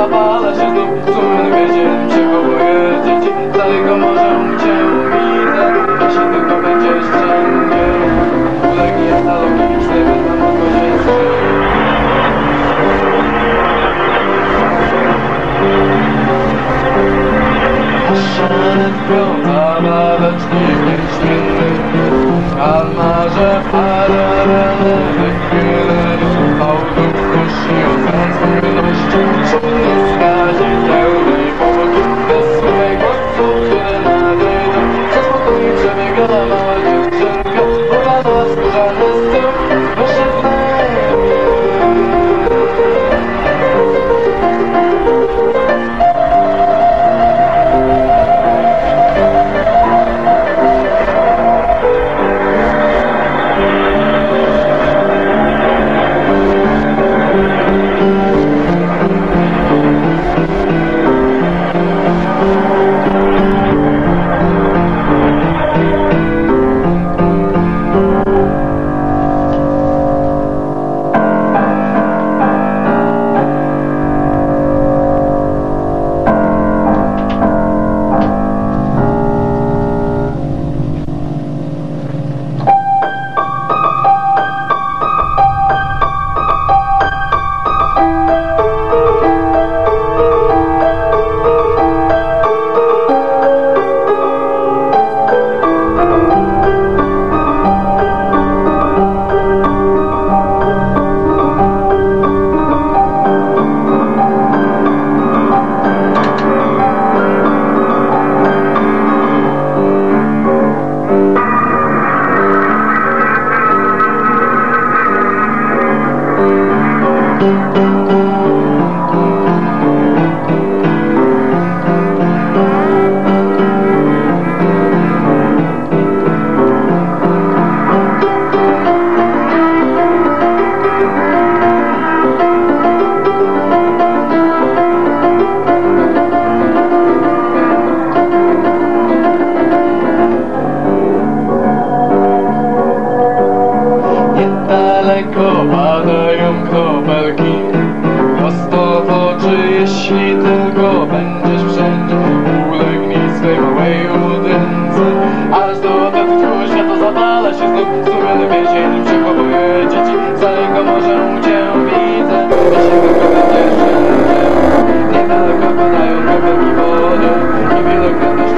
Zawala się znów Sumen więzień przechowuje dzieci. Całego morza ucięł i zabiera się tylko będzie ścięgnie Ulegnie analogiczny będą mogłodzieństwie Szalec piąta, lecznik nieśmienny Kalmarze paralelne wychyleni Fałdów kusi ocen spójności Thank you. daleko padają kropelki. Prosto w oczy, jeśli tylko będziesz wszędzie Ulegnij swej małej udręce Aż do odetchnienia świata zapala się znów. Sumione więzień przechowuje dzieci. Zalego może cię widzę. Jeśli tylko będziesz wszędzie Niedaleko padają kropelki wody I wielokratne